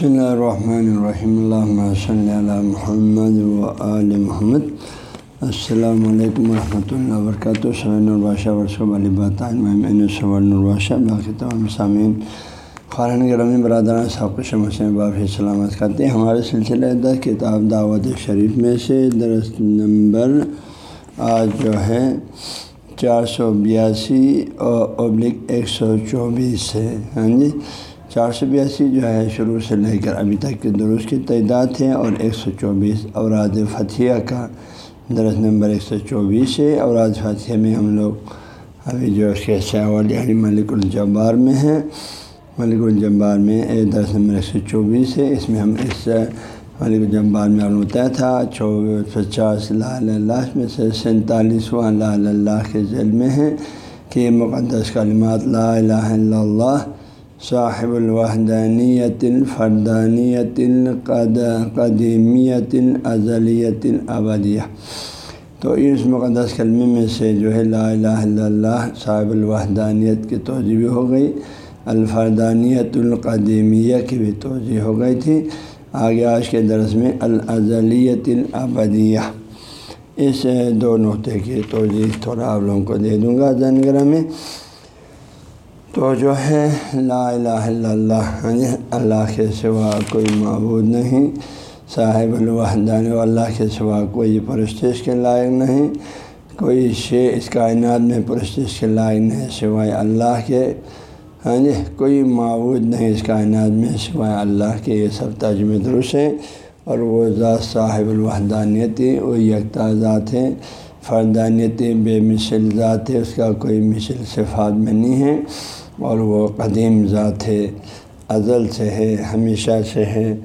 بسم اللہ الرحمن الرحیم اللہ صلی علی محمد و آل محمد السلام علیکم ورحمۃ اللہ وبرکاتہ سعین الباشہ ورثہ علی باتین سورن الباشہ باقی تمام سامعین خارن گرامی برادران صاحب شمسیں باب سلامت کرتے ہیں ہمارے سلسلے دس کتاب دعوت شریف میں سے درست نمبر آج جو ہے چار سو بیاسی اور ابلک ایک سو چوبیس ہے ہاں جی چار سو بیاسی جو ہے شروع سے لے کر ابھی تک کے درست کی تعداد ہے اور ایک سو چوبیس اوراد فتھیہ کا درس نمبر ایک سو چوبیس ہے۔ اوراد فتھیہ میں ہم لوگ ابھی جو اس کے چاول ملک الجبار میں ہیں۔ ملک الجبار میں درس نمبر ایک سو چوبیس ہے۔ اس میں ہم اس ملک الجبار میں علمتا تھا۔ چوبیس پچاس لا اللہ میں سے سینتالیسواں لا اللہ کے ذیل میں ہیں کہ مقدس کلمات لا الہ الا اللہ صاحب الوحدانیت الفردانیت القد قدیمیت، ازلیت الابدیہ تو اس مقدس کلمے میں سے جو ہے لا الہ الا اللہ، صاحب الوحدانیت کی توجہ بھی ہو گئی۔ الفردانیت القدیمیہ کی بھی توجہ ہو گئی تھی۔ آگے آج کے درس میں الازلیت الابدیہ۔ اس دو نقطے کی توجہ تھوڑا آپ لوگوں کو دے دوں گا۔ زنگرہ میں تو جو ہے، لا الہ الا اللہ یعنی اللہ کے سوا کوئی معبود نہیں، صاحب الوحدان و اللہ کے سوا کوئی پرستش کے لائق نہیں، کوئی شے اس کائنات میں پرستش کے لائق نہیں، سوائے اللہ کے ہاں جی کوئی معبود نہیں اس کائنات میں، سوائے اللہ کے، یہ سب تجم درست ہیں اور وہ ذات صاحب الوحدانیتی وہ یکتا ذات ہے، فردانیت بے مثل ذات ہے، اس کا کوئی مثل صفات میں نہیں ہے۔ اور وہ قدیم ذات ہے، ازل سے ہے، ہمیشہ سے ہے۔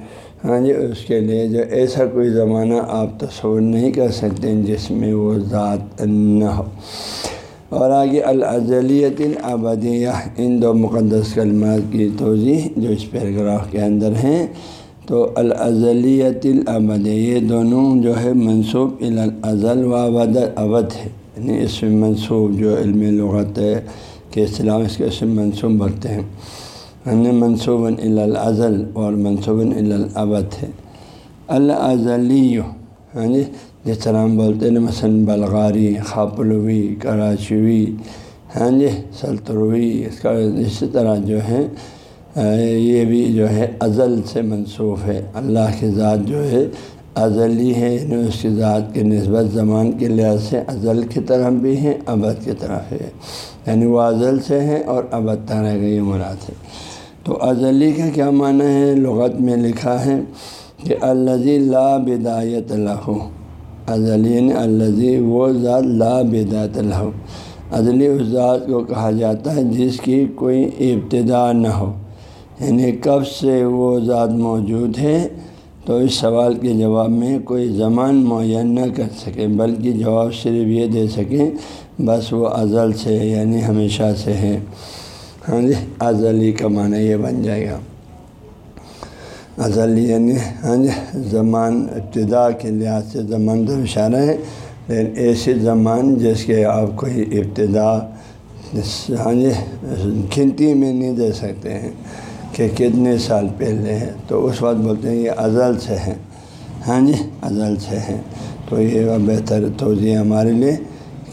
ہاں جی اس کے لیے جو ایسا کوئی زمانہ آپ تصور نہیں کر سکتے جس میں وہ ذات نہ ہو۔ اور آگے الازلیت الابدیہ، ان دو مقدس کلمات کی توضیع جو اس پیراگراف کے اندر ہیں۔ تو الازلیت الابدیہ، یہ دونوں جو ہے منصوب الازل و ابد ابد ہے۔ یعنی اس میں منصوب جو علم لغت ہے کہ اسلام اس کے اسم منصوب بھرتے ہیں۔ یعنی منصوباً الازل اور منصوباً الابد ہے۔ الازلی ہاں جی یعنی جس طرح ہم بولتے ہیں، مثلاً بلغاری، خاپلوی، کراچوی ہاں جی سلطروی، اس کا اسی طرح جو ہے یہ بھی جو ہے، ازل سے منصوب ہے۔ اللہ کی ذات جو ہے ازلی ہے یعنی اس کی ذات کے نسبت زمان کے لحاظ سے ازل کی طرف بھی ہے ابد کی طرف ہے یعنی وہ ازل سے ہے اور ابد طرح کا یہ مراد ہے۔ تو ازلی کا کیا معنی ہے؟ لغت میں لکھا ہے کہ الزی لا بدایت اللہ ازلی یعنی الزی وہ ذات لا بدایت اللہ ازلی اس ذات کو کہا جاتا ہے جس کی کوئی ابتدا نہ ہو۔ یعنی کب سے وہ ذات موجود ہے؟ تو اس سوال کے جواب میں کوئی زمان معین نہ کر سکے بلکہ جواب صرف یہ دے سکیں، بس وہ ازل سے یعنی ہمیشہ سے ہے۔ ہاں جی ازلی کا معنی یہ بن جائے گا۔ ازلی یعنی ہاں جی زمان ابتدا کے لحاظ سے زمان تو اشارہ ہے، لیکن ایسی زمان جس کے آپ کوئی ابتدا ہاں جی گنتی میں نہیں دے سکتے ہیں۔ کہ کتنے سال پہلے ہے تو اس وقت بولتے ہیں یہ ازل سے ہے ہاں جی ازل سے ہے تو یہ بہتر توضیع ہمارے لیے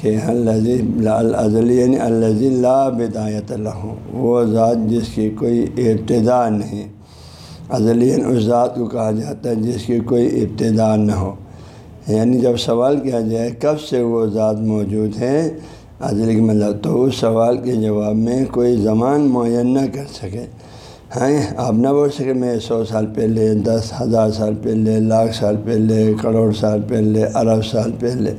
کہ الزلی یعنی الزی لا بدایت اللہ وہ ذات جس کی کوئی ابتدا نہیں۔ ازلی یعنی اس ذات کو کہا جاتا ہے جس کی کوئی ابتدا نہ ہو۔ یعنی جب سوال کیا جائے، کب سے وہ ذات موجود ہے؟ ازلی کے مطلب تو اس سوال کے جواب میں کوئی زمان معین نہ کر سکے۔ ہاں آپ نہ بول سکے میں سو سال پہلے، دس ہزار سال پہلے، لاکھ سال پہلے، کروڑ سال پہلے، ارب سال پہلے،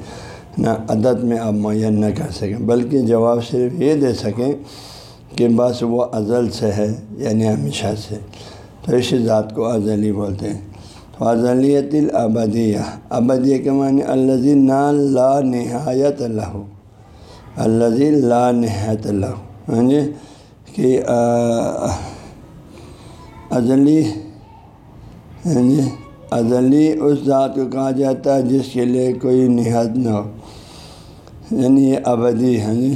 نہ عدد میں آپ معین نہ کر سکیں، بلکہ جواب صرف یہ دے سکیں کہ بس وہ ازل سے ہے یعنی ہمیشہ سے۔ تو اسی ذات کو ازلی بولتے ہیں۔ تو ازلیت الابدیہ، ابدیہ کے معنی الزی نا لا نہایت اللہ الزی لا نہایت اللہ ہاں جی؟ کہ ازلی یعنی ازلی اس ذات کو کہا جاتا ہے جس کے لیے کوئی نہایت نہ ہو یعنی یہ ابدی ہے جی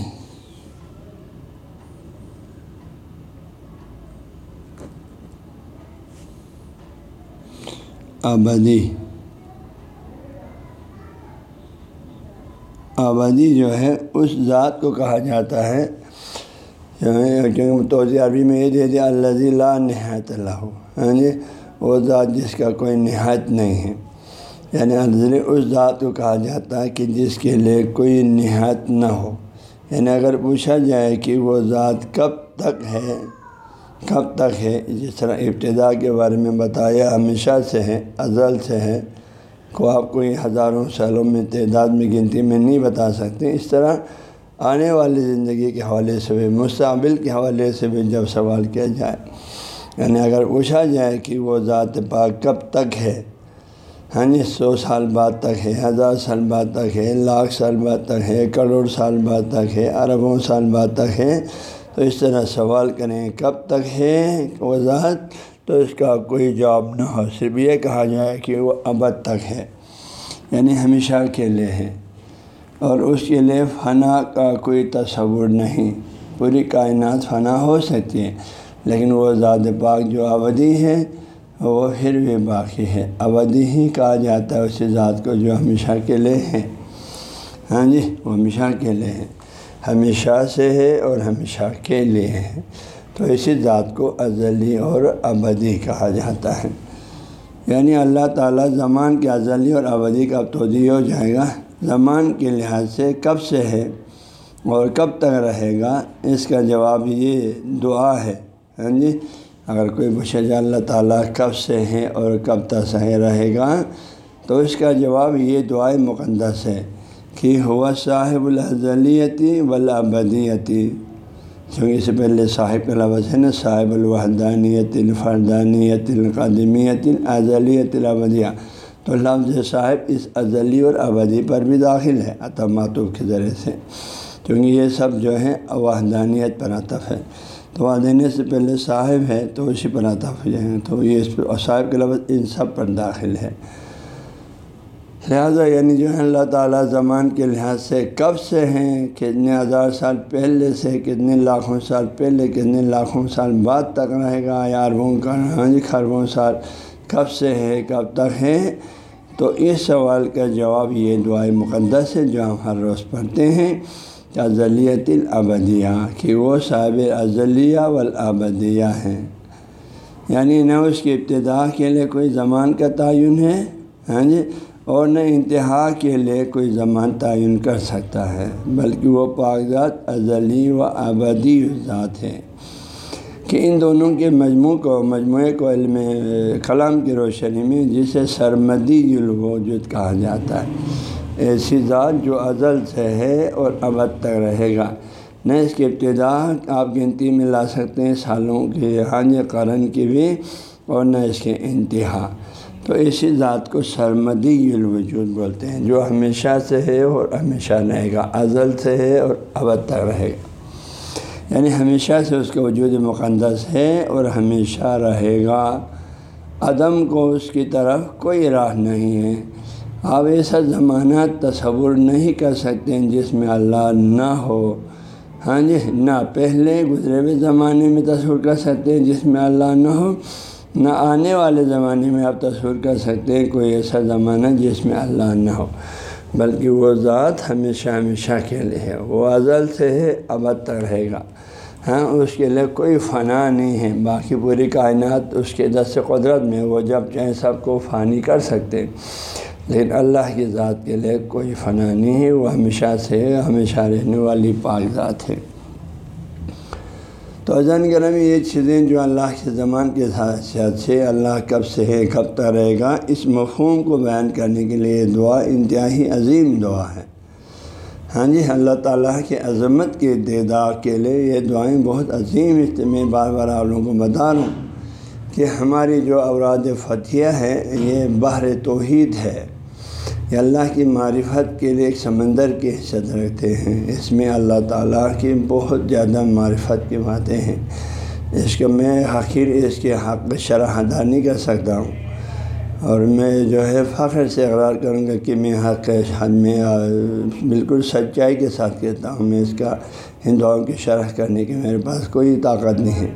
ابدی آبادی جو ہے اس ذات کو کہا جاتا ہے یعنی کیونکہ توضیع عربی میں یہ دے دیا اللہ لا نہایت اللہ ہاں جی یعنی وہ ذات جس کا کوئی نہایت نہیں ہے۔ یعنی الزلی اس ذات کو کہا جاتا ہے کہ جس کے لیے کوئی نہایت نہ ہو۔ یعنی اگر پوچھا جائے کہ وہ ذات کب تک ہے، کب تک ہے، جس طرح ابتدا کے بارے میں بتایا، ہمیشہ سے ہے، ازل سے ہے، کو آپ کوئی ہزاروں سالوں میں تعداد میں گنتی میں نہیں بتا سکتے۔ اس طرح آنے والی زندگی کے حوالے سے بھی، مستقبل کے حوالے سے بھی جب سوال کیا جائے یعنی اگر پوچھا جائے کہ وہ ذات پاک کب تک ہے ہاں جی سو سال بعد تک ہے، ہزار سال بعد تک ہے، لاکھ سال بعد تک ہے، کروڑ سال بعد تک ہے، اربوں سال بعد تک ہے، تو اس طرح سوال کریں کب تک ہے وہ ذات، تو اس کا کوئی جواب نہ ہو۔ صرف یہ کہا جائے کہ وہ ابد تک ہے یعنی ہمیشہ کے لیے ہے۔ اور اس کے لیے فنا کا کوئی تصور نہیں۔ پوری کائنات فنا ہو سکتی ہے، لیکن وہ ذات پاک جو ابدی ہے، وہ پھر بھی باقی ہے۔ ابدی ہی کہا جاتا ہے اسی ذات کو جو ہمیشہ کے لیے ہے۔ ہاں جی وہ ہمیشہ کے لیے ہے۔ ہمیشہ سے ہے اور ہمیشہ کے لیے ہے۔ تو اسی ذات کو ازلی اور ابدی کہا جاتا ہے۔ یعنی اللہ تعالیٰ زمان کے ازلی اور ابدی کا توجہ ہو جائے گا۔ زمان کے لحاظ سے کب سے ہے اور کب تک رہے گا؟ اس کا جواب یہ دعا ہے۔ ہاں جی؟ اگر کوئی پوچھے اللہ تعالیٰ کب سے ہے اور کب تک صحیح رہے گا؟ تو اس کا جواب یہ دعائیں مقدس ہے کہ ہوا صاحب الحضلیتی ولابدیتی کیونکہ اس سے پہلے صاحب کا لفظ ہے نا صاحب الوحدانیت، الفردانیت، القدمیت، الازلیت، الابدیہ۔ تو لفظ صاحب، اس ازلی اور ابدی پر بھی داخل ہے اتماتو کے ذریعے سے۔ کیونکہ یہ سب جو ہے وحدانیت پر عطف ہے۔ تو دینے سے پہلے صاحب ہے، تو اسی پر عطف ہو جائیں تو یہ اس پہ صاحب کے لفظ ان سب پر داخل ہے۔ لہٰذا یعنی جو ہے، اللہ تعالیٰ زمان کے لحاظ سے کب سے ہیں، کتنے ہزار سال پہلے سے، کتنے لاکھوں سال پہلے، کتنے لاکھوں سال بعد تک رہے گا، یا اربوں کا ہاں جی خربوں سال کب سے ہے، کب تک ہے تو اس سوال کا جواب یہ دعائیں مقدس ہے جو ہم ہر روز پڑھتے ہیں ازلیت الابدیہ، کہ وہ صاحب ازلیہ والابدیہ ہیں۔ یعنی نہ اس کی ابتدا کے لیے کوئی زمان کا تعین ہے ہاں جی؟ اور نہ انتہا کے لیے کوئی زمان تعین کر سکتا ہے، بلکہ وہ کاغذات ازلی و ابدی ذات ہے کہ ان دونوں کے مجموع کو، مجموعے کو علم کلام کی روشنی میں، جسے سرمدی الوجود کہا جاتا ہے۔ ایسی ذات جو ازل سے ہے اور ابد تک رہے گا۔ نہ اس کی ابتدا آپ گنتی میں لا سکتے ہیں، سالوں کے حان قرن کی بھی، اور نہ اس کے انتہا۔ تو ایسی ذات کو سرمدی الوجود بولتے ہیں، جو ہمیشہ سے ہے اور ہمیشہ رہے گا۔ ازل سے ہے اور ابد تک رہے گا۔ یعنی ہمیشہ سے اس کا وجود مقدس ہے اور ہمیشہ رہے گا۔ عدم کو اس کی طرف کوئی راہ نہیں ہے۔ آپ ایسا زمانہ تصور نہیں کر سکتے جس میں اللہ نہ ہو۔ ہاں جی نہ پہلے گزرے ہوئے زمانے میں تصور کر سکتے ہیں جس میں اللہ نہ ہو، نہ آنے والے زمانے میں آپ تصور کر سکتے ہیں کوئی ایسا زمانہ جس میں اللہ نہ ہو۔ بلکہ وہ ذات ہمیشہ ہمیشہ کے لیے ہے۔ وہ ازل سے ہے ابد تک رہے گا۔ ہاں اس کے لیے کوئی فنا نہیں ہے۔ باقی پوری کائنات اس کے دست قدرت میں وہ جب چاہیں سب کو فانی کر سکتے۔ لیکن اللہ کی ذات کے لیے کوئی فنا نہیں ہے۔ وہ ہمیشہ سے ہمیشہ رہنے والی پاک ذات ہے۔ تو اذن گرم یہ چیزیں جو اللہ کے زمان کے ساتھ سے اللہ کب سے ہے، کب تک رہے گا، اس مفہوم کو بیان کرنے کے لیے یہ دعا انتہائی عظیم دعا ہے۔ ہاں جی اللہ تعالیٰ کے عظمت کے دیدار کے لیے یہ دعائیں بہت عظیم میں بار بار آپ لوگوں کو بتا رہا ہوں کہ ہماری جو اوراد فتح ہے، یہ بحر توحید ہے۔ یہ اللہ کی معرفت کے لیے ایک سمندر کی حیثیت رکھتے ہیں۔ اس میں اللہ تعالیٰ کی بہت زیادہ معرفت کی باتیں ہیں۔ اس کو میں حقیر اس کے حق شرح ادا نہیں کر سکتا ہوں۔ اور میں جو ہے فخر سے اقرار کروں گا کہ میں حق حد میں بالکل سچائی کے ساتھ کہتا ہوں۔ میں اس کا ہندوؤں کی شرح کرنے کی میرے پاس کوئی طاقت نہیں ہے۔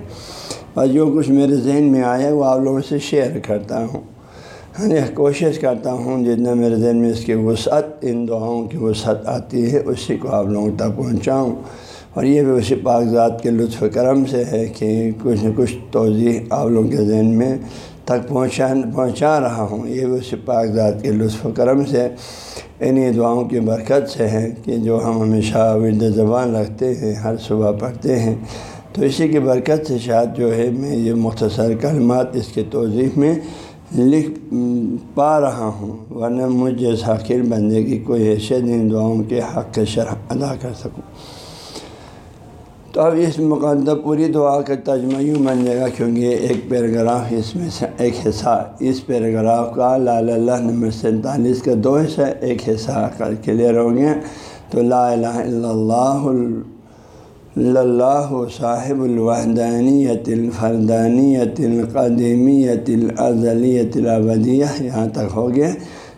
اور جو کچھ میرے ذہن میں آیا وہ آپ لوگوں سے شیئر کرتا ہوں۔ ہاں جی کوشش کرتا ہوں جتنا میرے ذہن میں اس کی وسعت، ان دعاؤں کی وسعت آتی ہے، اسی کو آپ لوگوں تک پہنچاؤں۔ اور یہ بھی اسی کاغذات کے لطف کرم سے ہے کہ کچھ نہ کچھ توضیع آپ لوگوں کے ذہن میں تک پہنچا پہنچا رہا ہوں۔ یہ بھی اسی کاغذات کے لطف کرم سے انہیں دعاؤں کی برکت سے ہے کہ جو ہم ہمیشہ ورد زبان رکھتے ہیں، ہر صبح پڑھتے ہیں۔ تو اسی کی برکت سے شاید جو ہے، میں یہ مختصر کلمات اس کے توضیح میں لکھ پا رہا ہوں، ورنہ مجھے ذاکر بندے کی کوئی حیثیت ان دعاؤں کے حق شرح ادا کر سکوں۔ تو اب اس مقدم پوری دعا کا ترجمہ یوں بن جائے گا، کیونکہ ایک پیراگراف اس میں سے ایک حصہ۔ اس پیراگراف کا لال اللہ نمبر سینتالیس کا دو حصہ ایک حصہ کر کلیئر ہوں گے۔ تو لا الہ الا اللہ اللہ صاحب الوحدانیت الفردانیت القدیمیت الازلیت الابدیہ، یہاں تک ہو گیا۔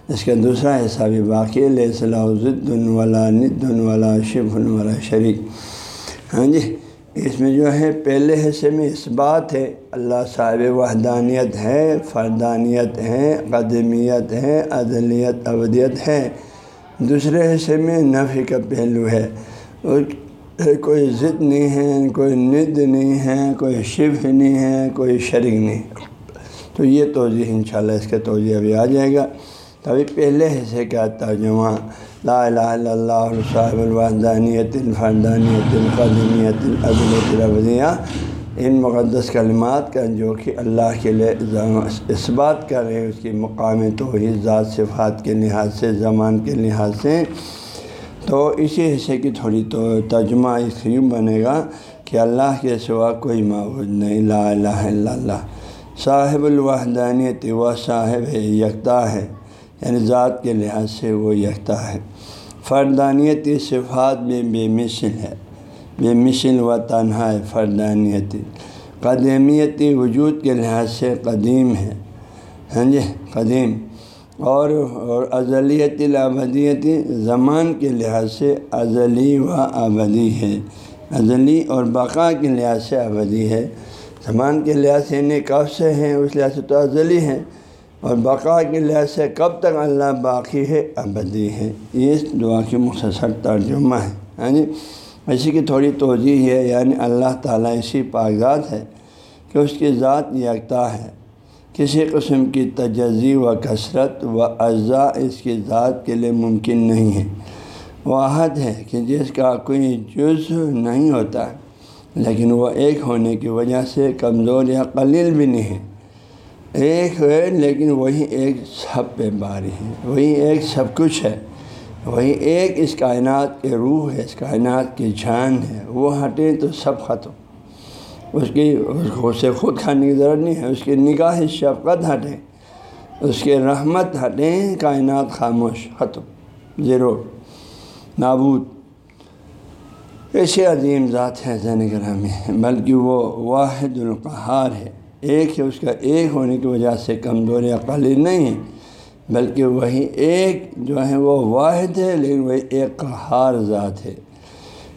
اس کا دوسرا حصہ بھی باقی علیہ صلاح ولا ند ولا شف ولا شریک۔ ہاں جی اس میں جو ہے، پہلے حصے میں اس بات ہے، اللہ صاحب وحدانیت ہے، فردانیت ہے قدمیت ہے عدلیت ابدیت ہے۔ دوسرے حصے میں نفی کا پہلو ہے۔ کوئی ضد نہیں ہے، کوئی ند نہیں ہے، کوئی شف نہیں ہے، کوئی شریک نہیں۔ تو یہ توضیع انشاءاللہ اس کا توضیع ابھی آ جائے گا۔ تبھی پہلے حصے کا ترجمہ۔ لا الہ الا اللہ، صاحب الوحدانیت الفردانیت القدمیت العدلیت ان مقدس کلمات کا جو کہ اللہ کے لیے اس بات کر رہے ہیں، اس کی مقام توحید ذات صفات کے لحاظ سے، زمان کے لحاظ سے۔ تو اسی حصے کی تھوڑی تو ترجمہ اس یوں بنے گا کہ اللہ کے سوا کوئی معبود نہیں، لا الہ الا اللہ۔ صاحب الوحدانیت و صاحب ہے یکتا ہے یعنی ذات کے لحاظ سے وہ یکتا ہے۔ فردانیت صفات میں بے مثل ہے، بے مثل و تنہا ہے فردانیت۔ قدیمیتی وجود کے لحاظ سے قدیم ہے۔ ہاں جی قدیم۔ اور اور ازلیت الابدیت زمان کے لحاظ سے ازلی و ابدی ہے۔ ازلی اور بقا کے لحاظ سے ابدی ہے۔ زمان کے لحاظ سے انہیں کب سے ہیں، اس لحاظ سے تو ازلی ہے اور بقا کے لحاظ سے کب تک اللہ باقی ہے ابدی ہے۔ یہ دعا کی مختصر ترجمہ ہے۔ ہاں جی؟ اسی کی تھوڑی توجہ ہے یعنی اللہ تعالیٰ اسی کاغذات ہے کہ اس کی ذات یکتا ہے۔ کسی قسم کی تجزی و کثرت و اجزاء اس کی ذات کے لیے ممکن نہیں ہے۔ واحد ہے کہ جس کا کوئی جز نہیں ہوتا، لیکن وہ ایک ہونے کی وجہ سے کمزور یا قلیل بھی نہیں ہے۔ ایک ہے، لیکن وہی ایک سب پہ باری ہے۔ وہی ایک سب کچھ ہے۔ وہی ایک اس کائنات کے روح ہے، اس کائنات کی جان ہے۔ وہ ہٹیں تو سب ختم۔ اس کی اس سے خود کھانے کی ضرورت نہیں ہے، اس کی نگاہ شفقت ہٹیں، اس کے رحمت ہٹیں، کائنات خاموش، ختم، زیرو، نابود۔ ایسے عظیم ذات ہے زین گرامی بلکہ وہ واحد القہار ہے۔ ایک ہے، اس کا ایک ہونے کی وجہ سے کمزور یا قلیل نہیں ہے، بلکہ وہی ایک جو ہے وہ واحد ہے، لیکن وہی ایک قہار ذات ہے۔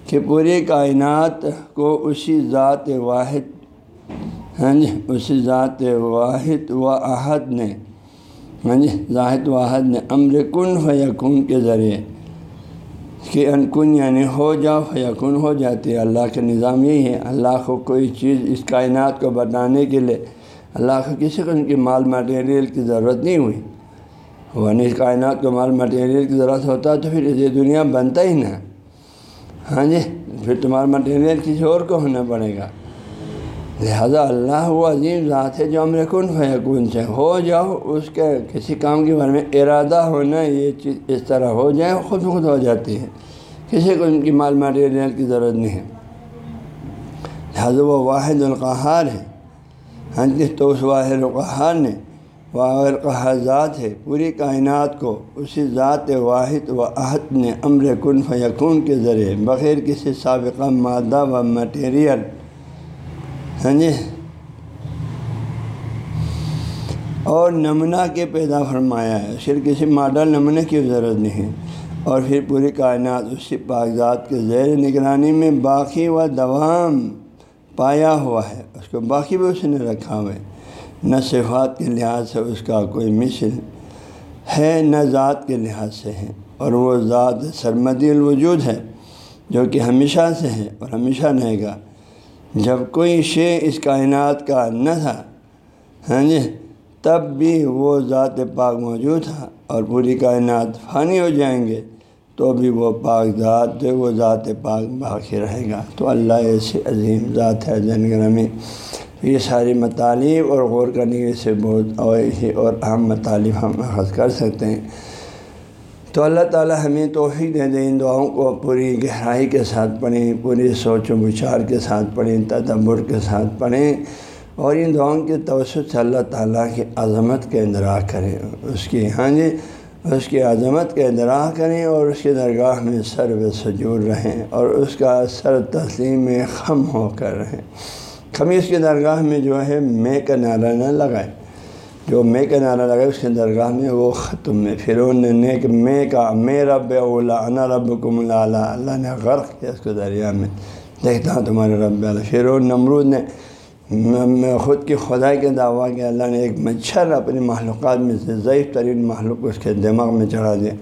کہ پوری کائنات کو اسی ذات واحد ہاں جی اسی ذات واحد و احد نے ہاں جی ذاہد واحد نے امر کن فیکن کے ذریعے، کہ انکن یعنی ہو جاؤ، فیکن ہو جاتی ہے اللہ کا نظام یہی ہے، اللہ کو کوئی چیز اس کائنات کو بتانے کے لیے، اللہ کو کسی قسم کی مال مٹیریل کی ضرورت نہیں ہوئی۔ ورنہ اس کائنات کو مال مٹیریل کی ضرورت ہوتا تو پھر یہ دنیا بنتا ہی نہ۔ ہاں جی پھر تمہارا مٹیریل کسی اور کو ہونا پڑے گا۔ لہذا اللہ وہ عظیم ذات ہے جو امر کن فیکون سے ہو جاؤ، اس کے کسی کام کے بارے میں ارادہ ہونا، یہ چیز اس طرح ہو جائے خود خود ہو جاتی ہے۔ کسی کو ان کی مال مٹیریل کی ضرورت نہیں۔ ہے لہٰذا وہ واحد القحار ہے۔ ہاں جی تو اس واحد القحار نے واحد ذات ہے۔ پوری کائنات کو اسی ذات واحد و عہد نے امر کن فیکون کے ذریعے، بغیر کسی سابقہ مادہ و مٹیریل ہاں جی؟ اور نمونہ کے پیدا فرمایا ہے۔ صرف کسی ماڈل نمونے کی ضرورت نہیں اور پھر پوری کائنات اسی کاغذات کے زیر نگرانی میں باقی و دوام پایا ہوا ہے۔ اس کو باقی بھی اس نے رکھا ہوا ہے۔ نہ صفات کے لحاظ سے اس کا کوئی مثل ہے، نہ ذات کے لحاظ سے ہے۔ اور وہ ذات سرمدی الوجود ہے، جو کہ ہمیشہ سے ہے اور ہمیشہ رہے گا۔ جب کوئی شے اس کائنات کا نہ تھا ہاں جی تب بھی وہ ذات پاک موجود تھا اور پوری کائنات فانی ہو جائیں گے، تو بھی وہ پاک ذات جو وہ ذات پاک باقی رہے گا۔ تو اللہ ایسی عظیم ذات ہے، جن گرمی یہ ساری مطالب اور غور کرنے سے بہت اور اہم مطالب ہم اخذ کر سکتے ہیں۔ تو اللہ تعالیٰ ہمیں توفیق دے دیں ان دعاؤں کو پوری گہرائی کے ساتھ پڑھیں، پوری سوچ و بچار کے ساتھ پڑھیں، تدبر کے ساتھ پڑھیں اور ان دعاؤں کے توسط سے اللہ تعالیٰ کی عظمت کے اندراج کریں۔ اس کی ہاں جی اس کی عظمت کے اندراج کریں اور اس کے درگاہ میں سر و سجور رہیں اور اس کا سر تسلیم میں خم ہو کر رہیں۔ خمیز کی درگاہ میں جو ہے میں کا نعرہ نہ لگائے۔ جو میں کا نعرہ لگائے، اس کے درگاہ میں وہ ختم میں فرون نے نیک میں کا میں رب اولا، انا رب کم اللہ اللہ نے غرق کیا اس کو دریا میں۔ دیکھتا ہوں تمہارے رب اللہ فرون نمرود نے خود کی خدائی کے دعویٰ کہ اللہ نے ایک مچھر اپنی معلومات میں سے ضعیف ترین معلوم اس کے دماغ میں چڑھا دیا۔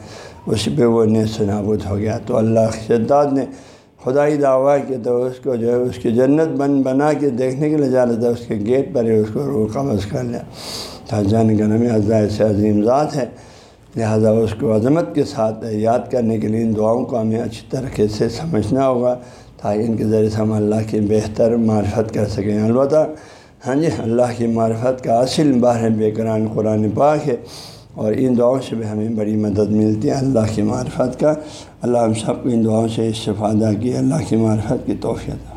اس پہ وہ نیس نابود ہو گیا۔ تو اللہ شداد نے خدائی دعویٰ کہ تو اس کو جو ہے اس کی جنت بن بنا کے دیکھنے کے لیے جا رہا تھا، اس کے گیٹ پر ہی اس کو روح قبض کر لیا۔ تھا، جان گنم عزائے سے عظیم ذات ہے۔ لہٰذا اس کو عظمت کے ساتھ یاد کرنے کے لیے ان دعاؤں کو ہمیں اچھی طریقے سے سمجھنا ہوگا تاکہ ان کے ذریعے سے ہم اللہ کی بہتر معرفت کر سکیں۔ البتہ ہاں جی اللہ کی معرفت کا اصل باہر بے قرآن قرآن پاک ہے۔ اور ان دعاؤں سے بھی ہمیں بڑی مدد ملتی ہے۔ اللہ کی معرفت کا۔ اللہ ہم سب کو ان دعاؤں سے استفادہ کی اللہ کی معرفت کی توفیت